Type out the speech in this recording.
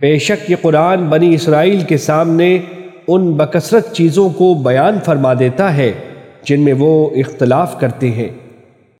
بے شک یہ قرآن بنی اسرائیل کے سامنے ان بکثرت چیزوں کو بیان فرما دیتا ہے جن میں وہ اختلاف کرتے ہیں۔